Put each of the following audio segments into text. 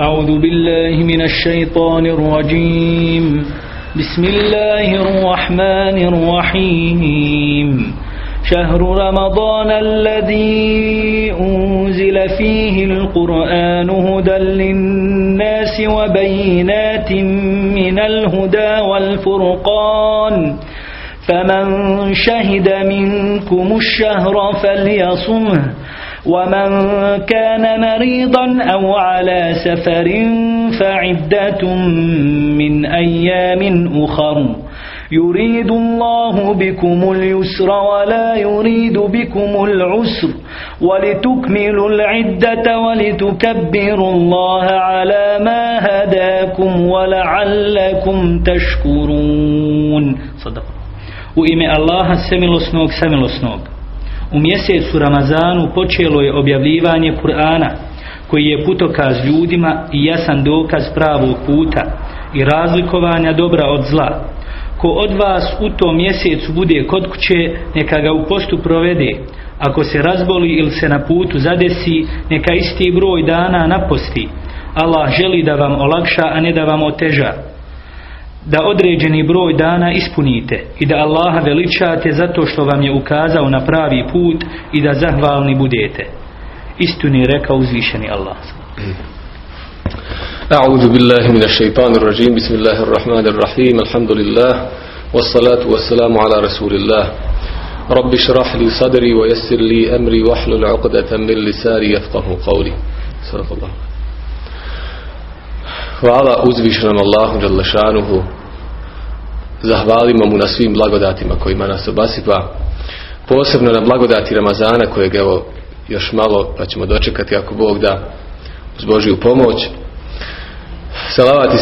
أعوذ بالله من الشيطان الرجيم. بسم الله الرحمن الرحيم. شهر رمضان الذي أنزل فيه القرآن هدى للناس وبينات من الهدى والفرقان. فمن شهد منكم الشهر فليصمه. ومن كان مريضا أو على سفر فعدة من أيام أخر. يريد الله بكم اليسر ولا يريد بكم العسر. ولتكملوا العدة ولتكبروا الله على ما هداكم ولعلكم تشكرون. صدق. U ime Allaha semilosnog samilosnog. U mjesecu Ramazanu počelo je objavljivanje Kur'ana koji je putokaz ljudima i jasan dokaz pravog puta i razlikovanja dobra od zla. Ko od vas u tom mjesecu bude kod kuće, neka ga u postu provede. Ako se razboli ili se na putu zadesi, neka isti broj dana naposti. Allah želi da vam olakša, a ne da vam oteža da određeni broj dana ispunite i da Allaha veličate zato što vam je ukazao na pravi put i da zahvalni budete. Istini rekao uzvišeni Allah. أعوذ بالله من الشيطان الرجيم بسم الله الرحمن الرحيم الحمد لله والصلاة والسلام على رسول الله رب اشرح لي صدري ويسر لي أمري واحلل عقدة من لساني يفقه قولي صدق الله Hvala uzvišenom Allahu Đalešanuhu Zahvalimo mu na svim blagodatima kojima nas obasipa Posebno na blagodati Ramazana kojeg evo još malo pa ćemo dočekati ako Bog da uz Božiju pomoć Salavat i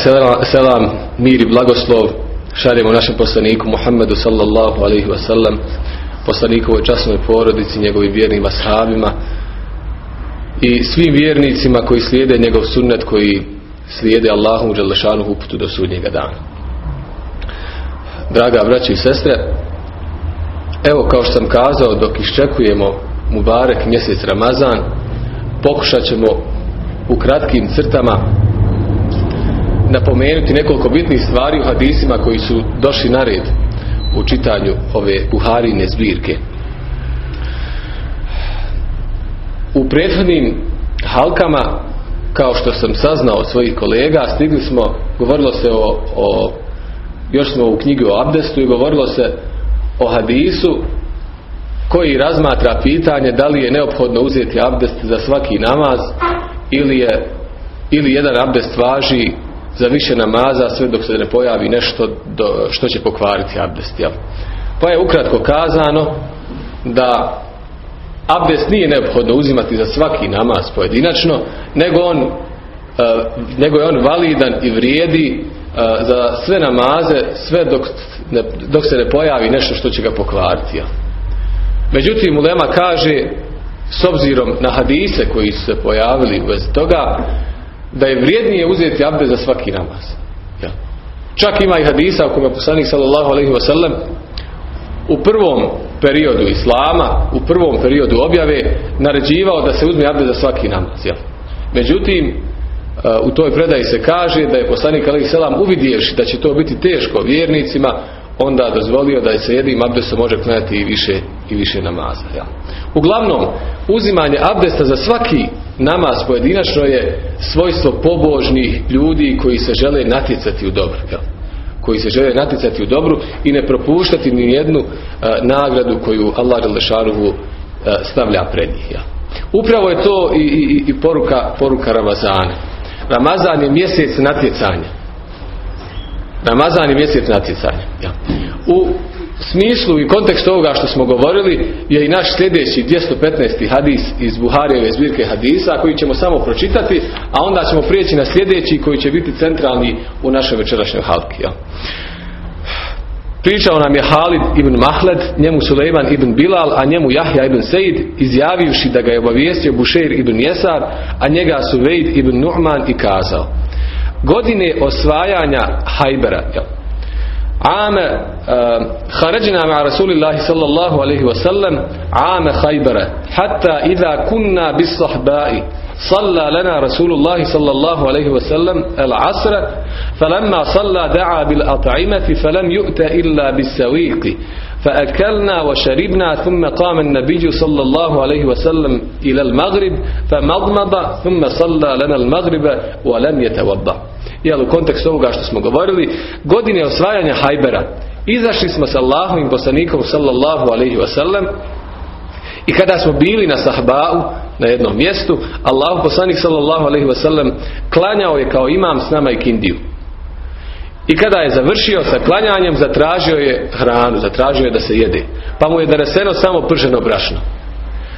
selam, mir i blagoslov šaljemo našem poslaniku Muhammedu sallallahu alaihi wasallam poslanikovoj časnoj porodici, njegovim vjernim ashabima i svim vjernicima koji slijede njegov sunnet koji slijede Allahu Đalešanu uputu do sudnjega dana. Draga braći i sestre, evo kao što sam kazao dok iščekujemo Mubarek mjesec Ramazan, pokušat ćemo u kratkim crtama napomenuti nekoliko bitnih stvari u hadisima koji su došli na red u čitanju ove Buharine zbirke. U prethodnim halkama kao što sam saznao od svojih kolega, stigli smo, govorilo se o, o još smo u knjigi o abdestu i govorilo se o hadisu koji razmatra pitanje da li je neophodno uzeti abdest za svaki namaz ili je ili jedan abdest važi za više namaza sve dok se ne pojavi nešto do, što će pokvariti abdest. Jel? Pa je ukratko kazano da abdest nije neophodno uzimati za svaki namaz pojedinačno, nego on uh, nego je on validan i vrijedi za sve namaze sve dok, ne, dok se ne pojavi nešto što će ga pokvariti. Međutim, Ulema kaže s obzirom na hadise koji su se pojavili vezi toga da je vrijednije uzeti abdest za svaki namaz. Ja. Čak ima i hadisa u kome poslanik sallallahu alaihi wasallam u prvom periodu islama, u prvom periodu objave naređivao da se uzme abdest za svaki namaz. Jel? Međutim, u toj predaji se kaže da je poslanik alaihi selam uvidjevši da će to biti teško vjernicima, onda dozvolio da se jednim abdestom može klanjati i više, i više namaza. Jel? Uglavnom, uzimanje abdesta za svaki namaz pojedinačno je svojstvo pobožnih ljudi koji se žele natjecati u dobro. Jel? koji se žele natjecati u dobru i ne propuštati ni jednu uh, nagradu koju Allah Đalešanuhu uh, stavlja pred njih. Ja. Upravo je to i, i, i poruka, poruka Ramazana. Ramazan je mjesec natjecanja. Ramazan je mjesec natjecanja. Ja. U smislu i kontekstu ovoga što smo govorili je i naš sljedeći 215. hadis iz Buharijeve zbirke hadisa koji ćemo samo pročitati, a onda ćemo prijeći na sljedeći koji će biti centralni u našoj večerašnjoj halki. Ja. Pričao nam je Halid ibn Mahled, njemu Sulejman ibn Bilal, a njemu Jahja ibn Said izjavivši da ga je obavijestio Bušeir ibn Jesar, a njega su Veid ibn Nu'man i kazao. Godine osvajanja Hajbera. Ame, eh, uh, ma Rasulillahi sallallahu alaihi wasallam, ame Hajbera, hatta idha kunna bis sahbai, صلى لنا رسول الله صلى الله عليه وسلم العصر فلما صلى دعا بالأطعمة فلم يؤت إلا بالسويق فأكلنا وشربنا ثم قام النبي صلى الله عليه وسلم إلى المغرب فمضمض ثم صلى لنا المغرب ولم يتوضأ. Jel u kontekstu ovoga što smo govorili godine osvajanja Hajbera. Izašli smo sa Allahovim poslanikom sallallahu alaihi wasallam i kada smo bili na Sahba'u na jednom mjestu Allahu poslanik sallallahu alaihi wasallam klanjao je kao imam s nama i kindiju. I kada je završio sa klanjanjem zatražio je hranu zatražio je da se jede. Pa mu je doneseno samo prženo brašno.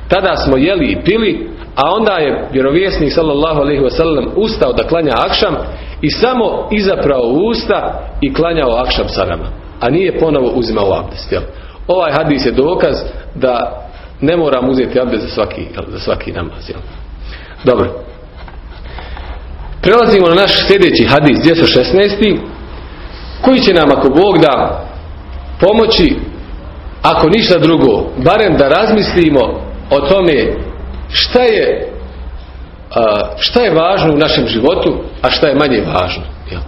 Tada smo jeli i pili a onda je vjerovjesnik sallallahu alaihi wasallam ustao da klanja akšam i samo izaprao usta i klanjao akšam sa nama. A nije ponovo uzimao abdest jel? ovaj hadis je dokaz da ne moram uzeti abdest za svaki, za svaki namaz jel? dobro prelazimo na naš sljedeći hadis 216 koji će nam ako Bog da pomoći ako ništa drugo barem da razmislimo o tome šta je šta je važno u našem životu a šta je manje važno jel?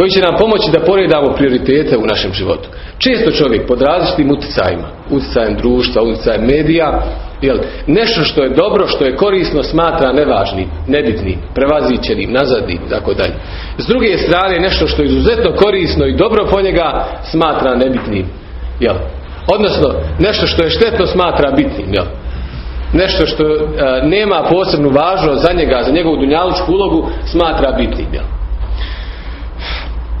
Koji će nam pomoći da poredamo prioritete u našem životu često čovjek pod različitim utjecajima utjecajem društva, utjecajem medija jel, nešto što je dobro, što je korisno smatra nevažnim, nebitnim prevazićenim, nazadnim tako dalje s druge strane nešto što je izuzetno korisno i dobro po njega smatra nebitnim jel? odnosno nešto što je štetno smatra bitnim jel? nešto što e, nema posebnu važnost za njega, za njegovu dunjalučku ulogu smatra bitnim jel?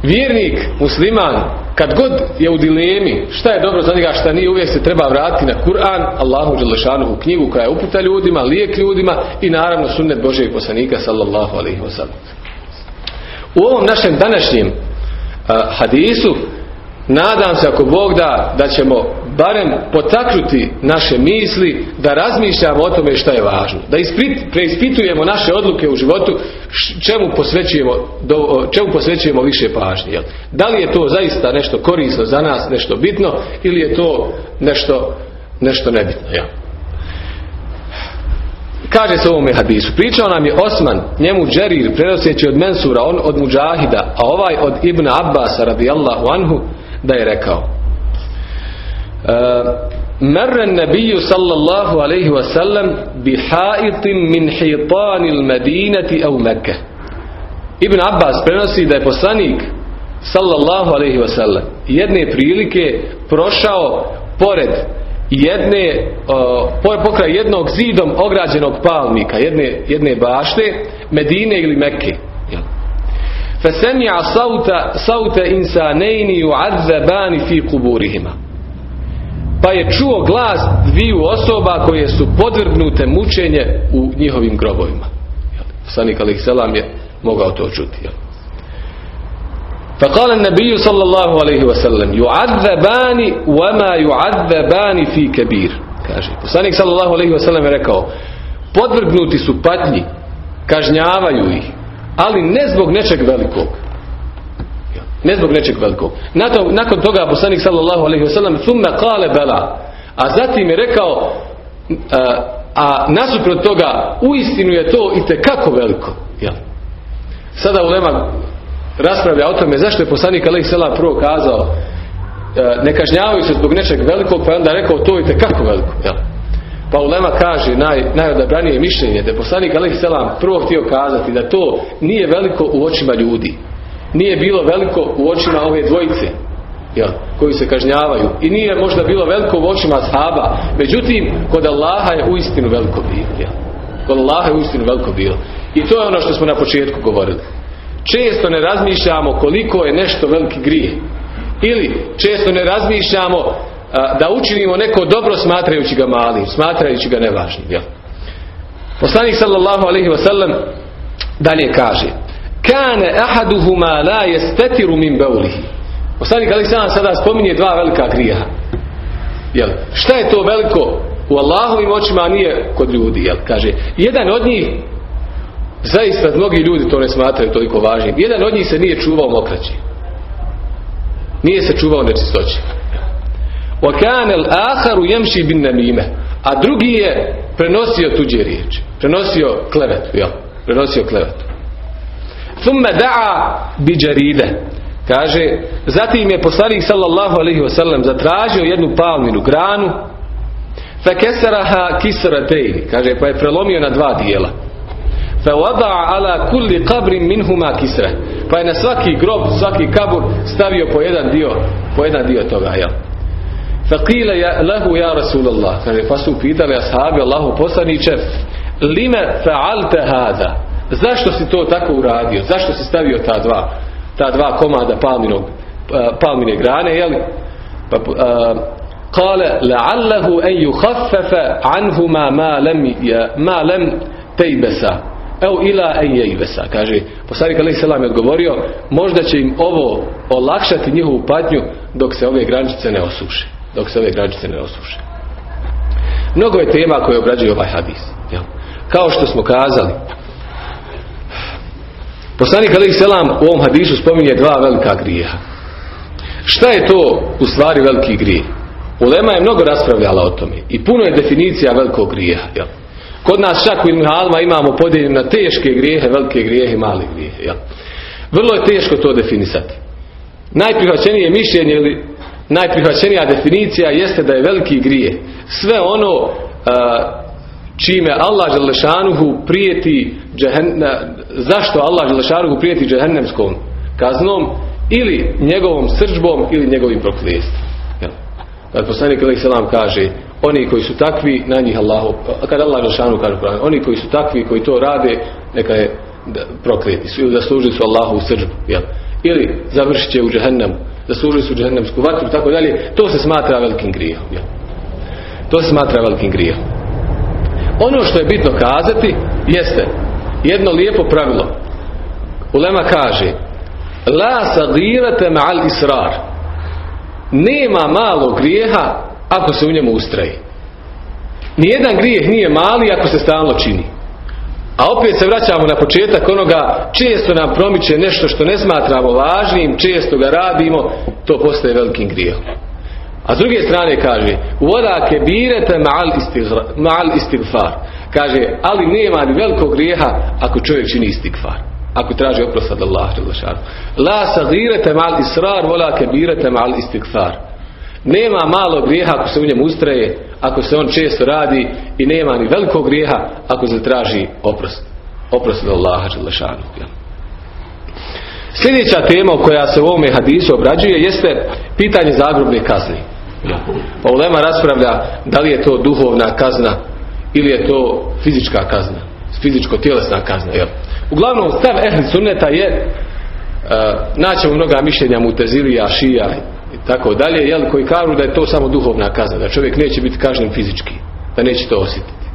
Vjernik, musliman kad god je u dilemi šta je dobro za njega, šta nije uvijek se treba vratiti na Kur'an, Allahu Đelešanu knjigu koja je uputa ljudima, lijek ljudima i naravno sunnet Božeg poslanika sallallahu alaihi wasallam u ovom našem današnjem uh, hadisu nadam se ako Bog da da ćemo barem potaknuti naše misli da razmišljamo o tome što je važno da isprit, preispitujemo naše odluke u životu čemu posvećujemo, do, čemu posvećujemo više pažnje jel? da li je to zaista nešto korisno za nas nešto bitno ili je to nešto, nešto nebitno jel? kaže se ovome hadisu pričao nam je Osman njemu Džerir prenoseći od Mensura on od Mujahida a ovaj od Ibn Abbasa radijallahu anhu da je rekao Eh, Merre nebiju sallallahu alaihi wasallam bi haitim min hitanil medineti au Mekke. Ibn Abbas prenosi da je poslanik sallallahu alaihi wasallam jedne prilike prošao pored jedne, uh, pokraj jednog zidom ograđenog palmika, jedne, jedne bašte, Medine ili Mekke. Fesemija sauta, sauta insanejni ju'adzebani fi kuburihima pa je čuo glas dviju osoba koje su podvrgnute mučenje u njihovim grobovima. Sanik alaih selam je mogao to čuti. Jel? فقال النبي صلى الله عليه وسلم يعذبان وما يعذبان في كبير kaže poslanik sallallahu alejhi ve sellem je rekao podvrgnuti su patnji kažnjavaju ih ali ne zbog nečeg velikog ne zbog nečeg velikog. Nakon, nakon toga poslanik sallallahu alejhi ve sellem thumma qala bala a zatim je rekao a, a nasuprot toga uistinu je to i kako veliko. Jel? Sada ulema raspravlja o tome zašto je poslanik alejhi selam prvo kazao ne kažnjavaju se zbog nečeg velikog pa je onda rekao to i kako veliko. Jel? Pa Ulema kaže naj, najodabranije mišljenje da je poslanik Alih Selam prvo htio kazati da to nije veliko u očima ljudi. Nije bilo veliko u očima ove dvojice jel, koji se kažnjavaju. I nije možda bilo veliko u očima ashaba. Međutim, kod Allaha je uistinu veliko bilo. Jel. Kod Allaha je uistinu veliko bilo. I to je ono što smo na početku govorili. Često ne razmišljamo koliko je nešto veliki grije. Ili često ne razmišljamo da učinimo neko dobro smatrajući ga malim, smatrajući ga nevažnim. Jel? Poslanik sallallahu alaihi wasallam dalje kaže Kane ahaduhuma la jestetiru min beulihi. Poslanik alaihi sallam sada spominje dva velika grijeha. Jel? Šta je to veliko u Allahovim očima, a nije kod ljudi? Jel? Kaže, jedan od njih zaista mnogi ljudi to ne smatraju toliko važnim. Jedan od njih se nije čuvao mokraći. Nije se čuvao nečistoći. وَكَانَ الْآخَرُ يَمْشِي بِالنَّمِيمَ A drugi je prenosio tuđe riječi. Prenosio klevetu, jel? Prenosio klevetu. Thumme da'a bi džaride. Kaže, zatim je poslanik sallallahu alaihi wasallam zatražio jednu palminu granu kesaraha kisratejni. Kaže, pa je prelomio na dva dijela. Wada'a ala kulli qabrin minhuma kisra. Pa je na svaki grob, svaki kabur stavio po jedan dio, po jedan dio toga, jel? Faqila ja lahu ja Rasulullah. Kaže, pa su pitali ashabi Allahu poslaniće, lime fa'alte hada? Zašto si to tako uradio? Zašto si stavio ta dva, ta dva komada palminog, eh, palmine grane, jel? Pa, a, Kale, la'allahu en yuhaffefe anhuma ma lem, ma lem tejbesa. Evo ila kaže. Poslanik alaih selam je odgovorio, možda će im ovo olakšati njihovu patnju dok se ove grančice ne osuše. Dok se ove grančice ne osuše. Mnogo je tema koje obrađuje ovaj hadis. Jel? Kao što smo kazali, poslanik alaih selam u ovom hadisu spominje dva velika grijeha. Šta je to u stvari veliki grijeh? Ulema je mnogo raspravljala o tome i puno je definicija velikog grijeha. Jel? Kod nas čak u Ilmihalma imamo podijeljene na teške grijehe, velike grijehe i male grijehe. Jel? Vrlo je teško to definisati. Najprihvaćenije mišljenje ili najprihvaćenija definicija jeste da je veliki grije. Sve ono a, čime Allah Želešanuhu prijeti džehenna, zašto Allah Želešanuhu prijeti džehennemskom kaznom ili njegovom sržbom ili njegovim prokljestom. Kad poslanik alaih selam kaže oni koji su takvi na njih Allahu kad Allah Žešanu kaže oni koji su takvi koji to rade neka je prokleti su ili zaslužili su Allahu u srđbu jel? ili završit će u džehennemu zaslužili su džehennemsku vatru i tako dalje to se smatra velikim grijehom jel? to se smatra velikim grijehom ono što je bitno kazati jeste jedno lijepo pravilo Ulema kaže la sagirate ma'al israr nema malog grijeha ako se u njemu ustraji. Nijedan grijeh nije mali ako se stalno čini. A opet se vraćamo na početak onoga, često nam promiče nešto što ne smatramo važnim, često ga radimo, to postaje velikim grijehom. A s druge strane kaže, voda ke birete mal istigfar. Kaže, ali nema ni velikog grijeha ako čovjek čini istigfar ako traži oprost od Allaha la sagirete mal israr vola kebirete mal istighfar nema malo grijeha ako se u njemu ustraje ako se on često radi i nema ni velikog grijeha ako se traži oprost oprost od Allaha sljedeća tema koja se u ovome hadisu obrađuje jeste pitanje zagrobne kazne. Pa Ulema raspravlja da li je to duhovna kazna ili je to fizička kazna fizičko-tjelesna kazna jel? Uglavnom, stav ehli sunneta je uh, naćemo mnoga mišljenja mutezilija, šija i tako dalje, jel, koji kažu da je to samo duhovna kazna, da čovjek neće biti kažnjen fizički, da neće to osjetiti.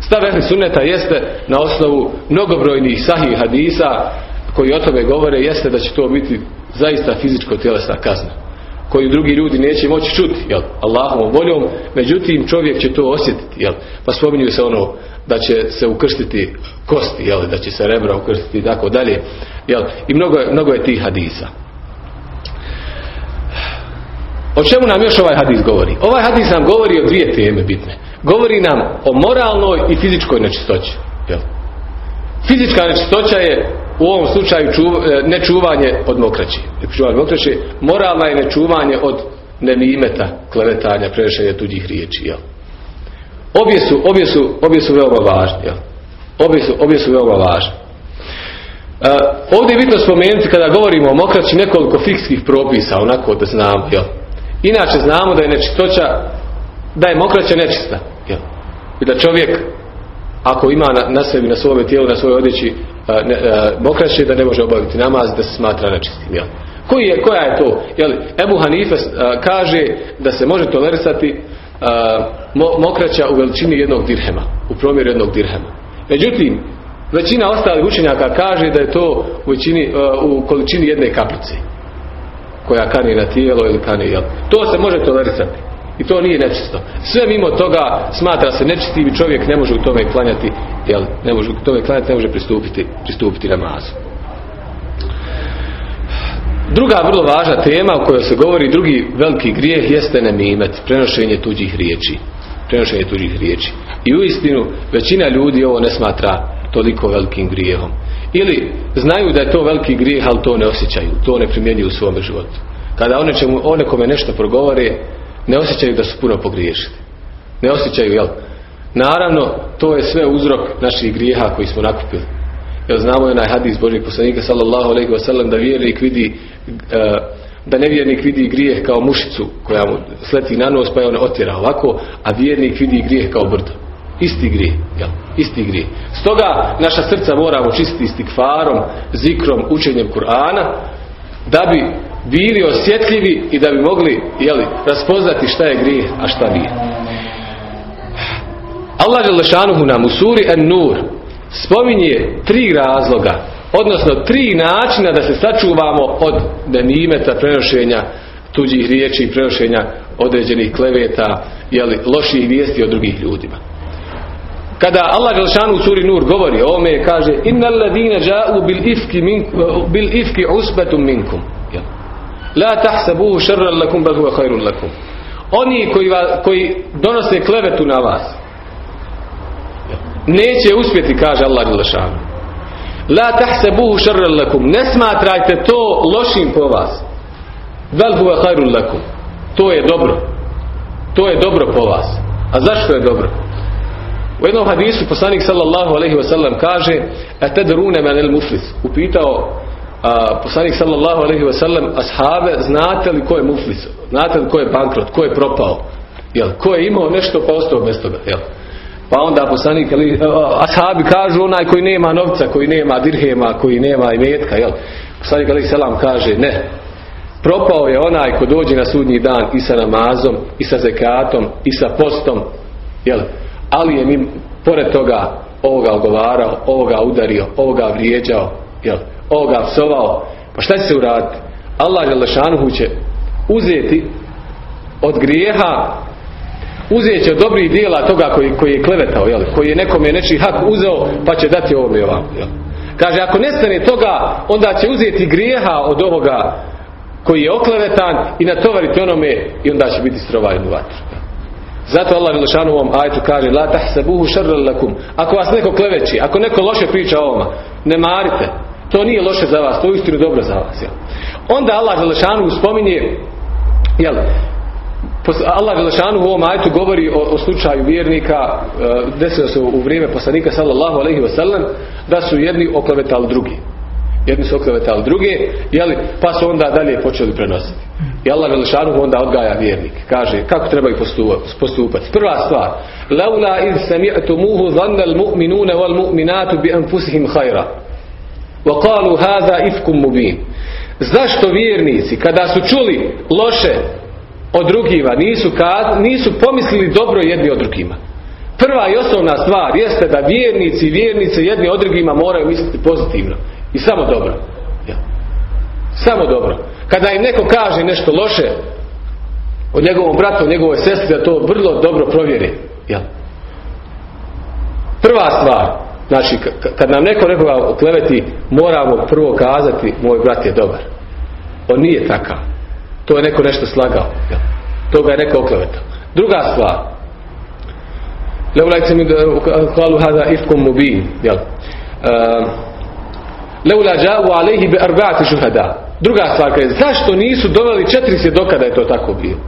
Stav ehli sunneta jeste na osnovu mnogobrojnih sahih hadisa koji o tome govore jeste da će to biti zaista fizičko-tjelesna kazna koju drugi ljudi neće moći čuti, jel, Allahovom voljom, međutim čovjek će to osjetiti, jel, pa spominju se ono da će se ukrstiti kosti, jel, da će se rebra ukrstiti i tako dalje, jel, i mnogo je, mnogo je tih hadisa. O čemu nam još ovaj hadis govori? Ovaj hadis nam govori o dvije teme bitne. Govori nam o moralnoj i fizičkoj nečistoći. Jel? Fizička nečistoća je u ovom slučaju e, nečuvanje od mokraće. Nečuvanje mokraće, moralna je nečuvanje od nemimeta, klevetanja, prešenja tuđih riječi. Jel? Obje su, obje su, obje su veoma važne. Jel? Obje, su, obje su veoma važne. Uh, ovdje je bitno spomenuti kada govorimo o mokraći nekoliko fikskih propisa, onako da znamo. Jel? Inače znamo da je nečistoća, da je mokraća nečista. Jel? I da čovjek ako ima na, na sebi, na svome tijelu, na svojoj odjeći mokraće da ne može obaviti namaz da se smatra nečistim. Jel? Koji je, koja je to? Jel, Ebu Hanife kaže da se može tolerisati mokraća u veličini jednog dirhema, u promjeru jednog dirhema. Međutim, većina ostalih učenjaka kaže da je to u, većini, u količini jedne kaplice koja kani na tijelo ili kani, jel? To se može tolerisati. I to nije nečisto. Sve mimo toga smatra se nečistim i čovjek ne može u tome klanjati, jel, ne može u tome klanjati, ne može pristupiti, pristupiti namazu. Druga vrlo važna tema o kojoj se govori, drugi veliki grijeh jeste nemimet, prenošenje tuđih riječi. prenošenje tuđih riječi. I u istinu većina ljudi ovo ne smatra toliko velikim grijehom. Ili znaju da je to veliki grijeh, ali to ne osjećaju, to ne primjenjuju u svome životu. Kada one čemu, o nekome nešto progovore, ne osjećaju da su puno pogriješili. Ne osjećaju, jel? Naravno, to je sve uzrok naših grijeha koji smo nakupili. Jer znamo je onaj hadis Božih poslanika sallallahu alaihi wa sallam da vjernik vidi e, da nevjernik vidi grijeh kao mušicu koja mu sleti na nos pa je on otjera ovako, a vjernik vidi grijeh kao brdo. Isti grijeh, jel? Isti grijeh. Stoga naša srca moramo čistiti stikfarom, zikrom, učenjem Kur'ana da bi bili osjetljivi i da bi mogli jeli, raspoznati šta je grijeh, a šta nije. Allah Želešanuhu nam u suri An-Nur spominje tri razloga, odnosno tri načina da se sačuvamo od denimeta prenošenja tuđih riječi i prenošenja određenih kleveta, jeli, loših vijesti o drugih ljudima. Kada Allah Želšanu u suri Nur govori o ome, kaže Innal ladine ja'u bil ifki, minkum, bil ifki usbetum minkum. La tahsabuhu šarran lakum bal huwa khairun lakum. Oni koji, va, koji donose klevetu na vas neće uspjeti, kaže Allah Želšanu. La tahsabuhu šarran lakum. Ne smatrajte to lošim po vas. Bal huwa khairun lakum. To je dobro. To je dobro po vas. A zašto je dobro? U jednom hadisu poslanik sallallahu alaihi wasallam kaže Atadrune man el muflis Upitao a, poslanik sallallahu alaihi wasallam ashabe znate li ko je muflis znate li ko je bankrot, ko je propao jel, ko je imao nešto pa ostao bez toga jel? pa onda poslanik ali, ashabi kažu onaj koji nema novca koji nema dirhema, koji nema imetka jel? poslanik alaihi salam kaže ne propao je onaj ko dođe na sudnji dan i sa namazom i sa zekatom i sa postom jel? ali je mi pored toga ovoga ogovarao, ovoga udario, ovoga vrijeđao, jel, ovoga psovao. Pa šta će se uraditi? Allah Želešanuhu će uzeti od grijeha uzet će od dobrih dijela toga koji, koji je klevetao, jel, koji je nekome nečiji hak uzeo, pa će dati ovome ovako. Jel. Kaže, ako nestane toga, onda će uzeti grijeha od ovoga koji je oklevetan i natovariti onome i onda će biti strovajen u vatru. Zato Allah Želešanu u ovom ajtu kaže La tahsabuhu lakum Ako vas neko kleveći, ako neko loše priča o ovoma Ne marite To nije loše za vas, to je istinu dobro za vas jel? Onda Allah Želešanu spominje jel, Allah Želešanu u ovom ajtu govori o, o slučaju vjernika Desilo se u vrijeme poslanika sallallahu alaihi wasallam Da su jedni oklevetali drugi. Jedni su oklevetali druge jeli, pa su onda dalje počeli prenositi. I Allah Velešanu onda odgaja vjernik. Kaže kako trebaju postupati prva stvar laula iz sami'tumuhu dhanna al-mu'minuna wal mu'minatu bi qalu hadha ifkum mubin zašto vjernici kada su čuli loše od drugima nisu, kad, nisu pomislili dobro jedni od drugima prva i osnovna stvar jeste da vjernici i vjernice jedni od drugima moraju misliti pozitivno i samo dobro. Ja. Samo dobro. Kada im neko kaže nešto loše od njegovom bratu, od njegove sestri, da to vrlo dobro provjeri. Ja. Prva stvar, znači, kad nam neko nekoga kleveti, moramo prvo kazati, moj brat je dobar. On nije takav. To je neko nešto slagao. To ga je neko oklevetao. Druga stvar, Leulajte mi kalu hada ifkum mubin. Jel? Uh, leula džavu alejhi bi arba'ati. Druga stvar zašto nisu doveli četiri svjedoka da je to tako bilo?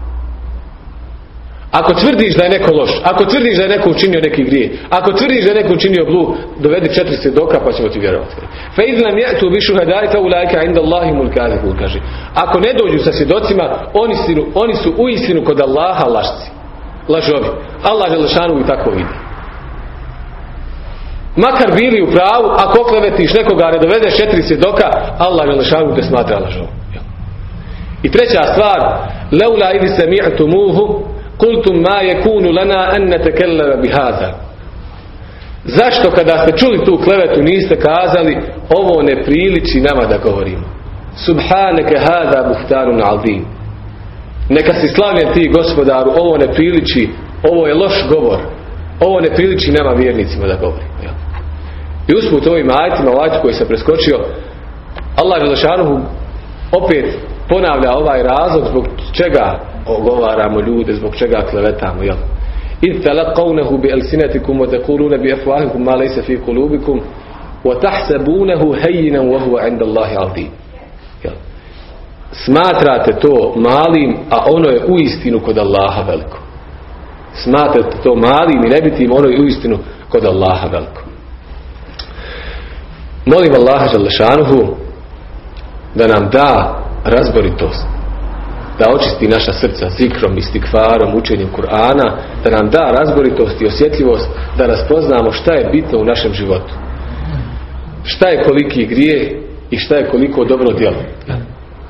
Ako tvrdiš da je neko loš, ako tvrdiš da je neko učinio neki grije, ako tvrdiš da je neko učinio blu, dovedi četiri svjedoka pa ćemo ti vjerovati. Fa idnam je'tu bi šuhadai fa ulajka inda Allahi kaže. Ako ne dođu sa svjedocima, oni su, oni su u istinu kod Allaha lašci. Lažovi. Allah je i tako vidi makar bili u pravu, ako oklevetiš nekoga, ne dovedeš četiri svjedoka, Allah Želešanu te smatra lažom. I treća stvar, leula ili se mi'tumuhu, kultum ma je kunu lana en ne bihaza. Zašto kada ste čuli tu klevetu niste kazali ovo ne priliči nama da govorimo? Subhaneke hada buhtarun aldim. Neka si slavljen ti gospodaru, ovo ne priliči, ovo je loš govor. Ovo ne priliči nama vjernicima da govorimo. I usput ovim ajitima, ovaj koji se preskočio, Allah Želešanuhu opet ponavlja ovaj razlog zbog čega ogovaramo ljude, zbog čega klevetamo, jel? I talaqawnahu bi alsinatikum wa taquluna bi afwahikum ma laysa fi qulubikum wa tahsabunahu hayyinan wa huwa 'inda Allahi 'azim. Jel? Smatrate to malim, a ono je uistinu kod Allaha veliko. Smatrate to malim i nebitim, ono je uistinu kod Allaha veliko. Molim Allaha Đalešanuhu da nam da razboritost da očisti naša srca zikrom, istikvarom, učenjem Kur'ana, da nam da razboritost i osjetljivost, da raspoznamo šta je bitno u našem životu. Šta je koliki grije i šta je koliko dobro djelo.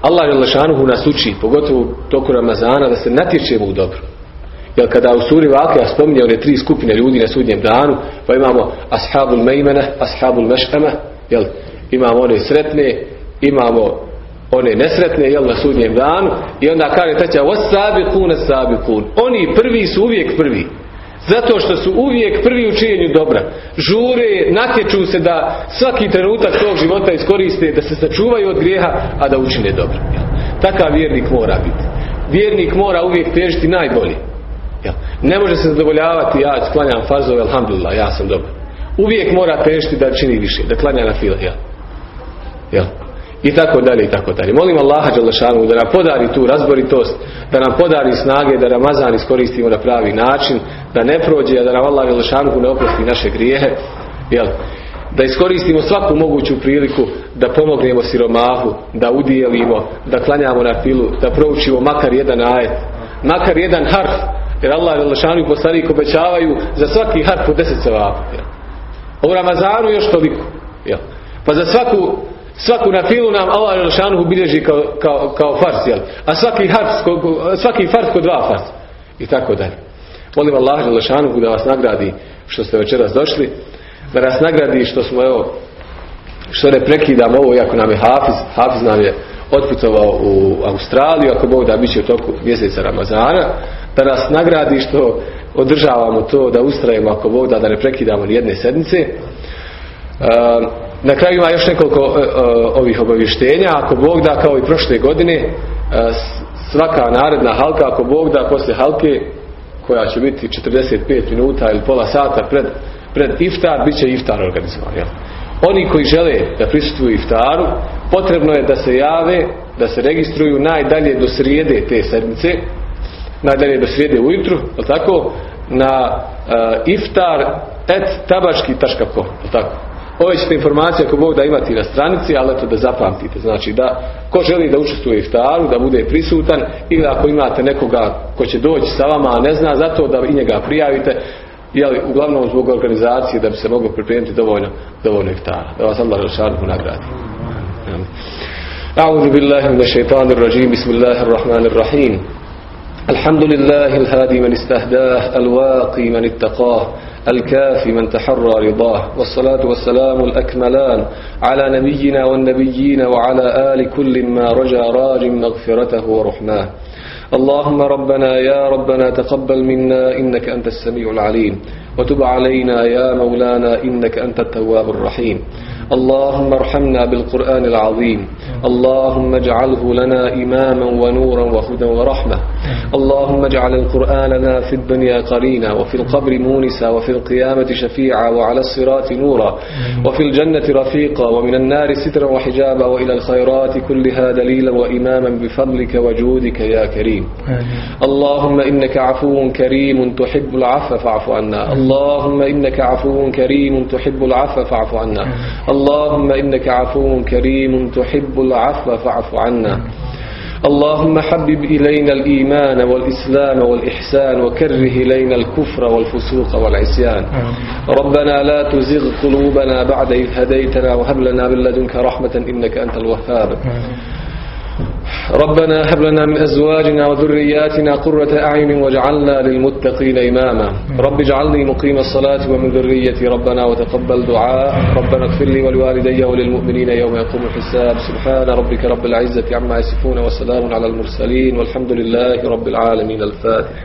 Allah Želešanuhu nas uči, pogotovo u toku Ramazana, da se natječemo u dobro. Jer kada u suri Vakija spominje one tri skupine ljudi na sudnjem danu, pa imamo ashabul mejmene, ashabul meškama, jel, imamo one sretne, imamo one nesretne jel na sudnjem danu i onda kaže treća wasabikun sabikun oni prvi su uvijek prvi. Zato što su uvijek prvi u čijenju dobra. Žure, natječu se da svaki trenutak svog života iskoriste da se sačuvaju od grijeha a da učine dobro takav vjernik mora biti. Vjernik mora uvijek težiti najbolji jel? ne može se zadovoljavati ja sklanjam fazove alhamdulillah ja sam dobar. Uvijek mora težiti da čini više da klanja na fila jel? I tako dalje i tako dalje. Molim Allaha Đalešanu da nam podari tu razboritost, da nam podari snage, da Ramazan iskoristimo na pravi način, da ne prođe, a da nam Allah Đalešanu ne oprosti naše grijehe, jel? da iskoristimo svaku moguću priliku da pomognemo siromahu, da udijelimo, da klanjamo na filu, da proučimo makar jedan ajet, makar jedan harf, jer Allah Đalešanu i poslanik obećavaju za svaki harf po deset sevapa. U Ramazanu još toliko. Jel? Pa za svaku Svaku na filu nam Allah Želešanuhu bilježi kao, kao, kao fars, jel? A svaki, harf, svaki fars kod dva fars. I tako dalje. Molim Allah Želešanuhu da vas nagradi što ste večeras došli. Da nas nagradi što smo, evo, što ne prekidamo ovo, iako nam je Hafiz. Hafiz nam je otputovao u Australiju, ako Bog da bit će u toku mjeseca Ramazana. Da nas nagradi što održavamo to, da ustrajemo ako Bog da, da ne prekidamo ni jedne sedmice. Uh, na kraju ima još nekoliko uh, ovih obavještenja. Ako Bog da, kao i prošle godine, uh, svaka naredna halka, ako Bog da, poslije halke, koja će biti 45 minuta ili pola sata pred, pred iftar, bit će iftar organizovan. Jel? Oni koji žele da prisutvuju iftaru, potrebno je da se jave, da se registruju najdalje do srijede te sedmice, najdalje do srijede ujutru, tako? Na uh, iftar et tabački.com, je tako? Ove ćete informacije ako Bog da imati na stranici, ali eto da zapamtite. Znači da ko želi da učestvuje u iftaru, da bude prisutan ili ako imate nekoga ko će doći sa vama, a ne zna zato da i njega prijavite, jeli, uglavnom zbog organizacije da bi se moglo pripremiti dovoljno, dovoljno iftara. Da vas Allah Žešanu nagradi. أعوذ بالله من الشيطان الرجيم بسم الله الرحمن الرحيم الحمد لله الهادي من استهداه الواقي من اتقاه الكافي من تحرى رضاه والصلاة والسلام الأكملان على نبينا والنبيين وعلى آل كل ما رجى راج مغفرته ورحماه. اللهم ربنا يا ربنا تقبل منا إنك أنت السميع العليم وتب علينا يا مولانا إنك أنت التواب الرحيم. اللهم ارحمنا بالقرآن العظيم. اللهم اجعله لنا إماما ونورا وهدى ورحمة. اللهم اجعل القرآن لنا في الدنيا قرينا وفي القبر مونسا وفي القيامة شفيعا وعلى الصراط نورا. وفي الجنة رفيقا ومن النار سترا وحجابا وإلى الخيرات كلها دليلا وإماما بفضلك وجودك يا كريم. اللهم إنك عفو كريم تحب العفو فاعف عنا. اللهم إنك عفو كريم تحب العفو فاعف عنا. اللهم إنك عفو كريم تحب العفو فاعف عنا. اللهم حبب إلينا الإيمان والإسلام والإحسان وكره إلينا الكفر والفسوق والعصيان. ربنا لا تزغ قلوبنا بعد إذ هديتنا وهب لنا من لدنك رحمة إنك أنت الوهاب. ربنا هب لنا من أزواجنا وذرياتنا قرة أعين واجعلنا للمتقين إماما. رب اجعلني مقيم الصلاة ومن ذريتي ربنا وتقبل دعاء. ربنا اغفر لي ولوالدي وللمؤمنين يوم يقوم الحساب. سبحان ربك رب العزة عما يصفون وسلام على المرسلين. والحمد لله رب العالمين. الفاتح.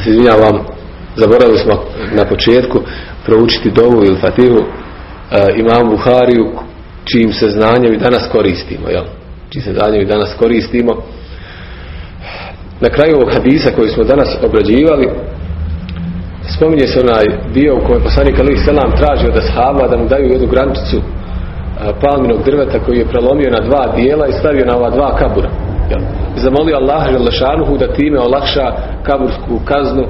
Izvinjavam, zaboravili smo na početku. Proučiti dovu ili fatihu uh, imam Buhariju čijim se znanjem i danas koristimo jel? čijim se znanjem i danas koristimo na kraju ovog hadisa koji smo danas obrađivali spominje se onaj dio u kojem poslanik Ali Selam traži od ashaba da mu daju jednu grančicu palminog drveta koji je prelomio na dva dijela i stavio na ova dva kabura. Zamolio Allah Želešanuhu da time olakša kabursku kaznu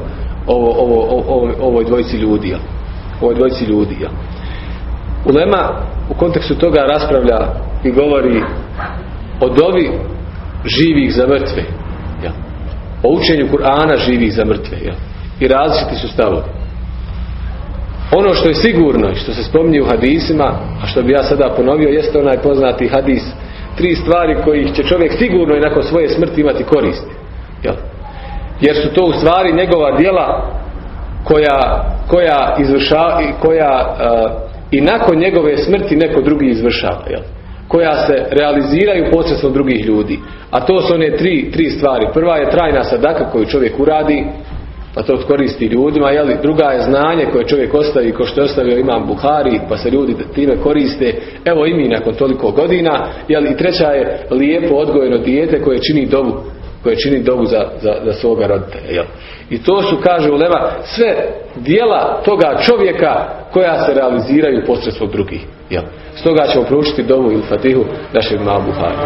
ovo, ovo, ovo, ovoj dvojici ljudi. Ovoj dvojici ljudi. Jel? Ulema u kontekstu toga raspravlja i govori o dovi živih za mrtve. Jel? O učenju Kur'ana živih za mrtve. I različiti su stavovi. Ono što je sigurno i što se spominje u hadisima, a što bi ja sada ponovio, jeste onaj poznati hadis tri stvari kojih će čovjek sigurno i nakon svoje smrti imati koristi. Jel? Jer su to u stvari njegova djela koja, koja izvršava koja i nakon njegove smrti neko drugi izvršava. Jel? koja se realiziraju posredstvom drugih ljudi. A to su one tri, tri stvari. Prva je trajna sadaka koju čovjek uradi, pa to koristi ljudima, jeli, druga je znanje koje čovjek ostavi, ko što je ostavio imam Buhari, pa se ljudi time koriste, evo i mi nakon toliko godina, jeli, i treća je lijepo odgojeno dijete koje čini dovu, koje čini dovu za, za, za svoga roditelja. Jel. I to su, kaže Ulema, sve dijela toga čovjeka koja se realiziraju posredstvom drugih. Jel. Stoga ćemo proučiti dovu ili fatihu našeg imam Buhari.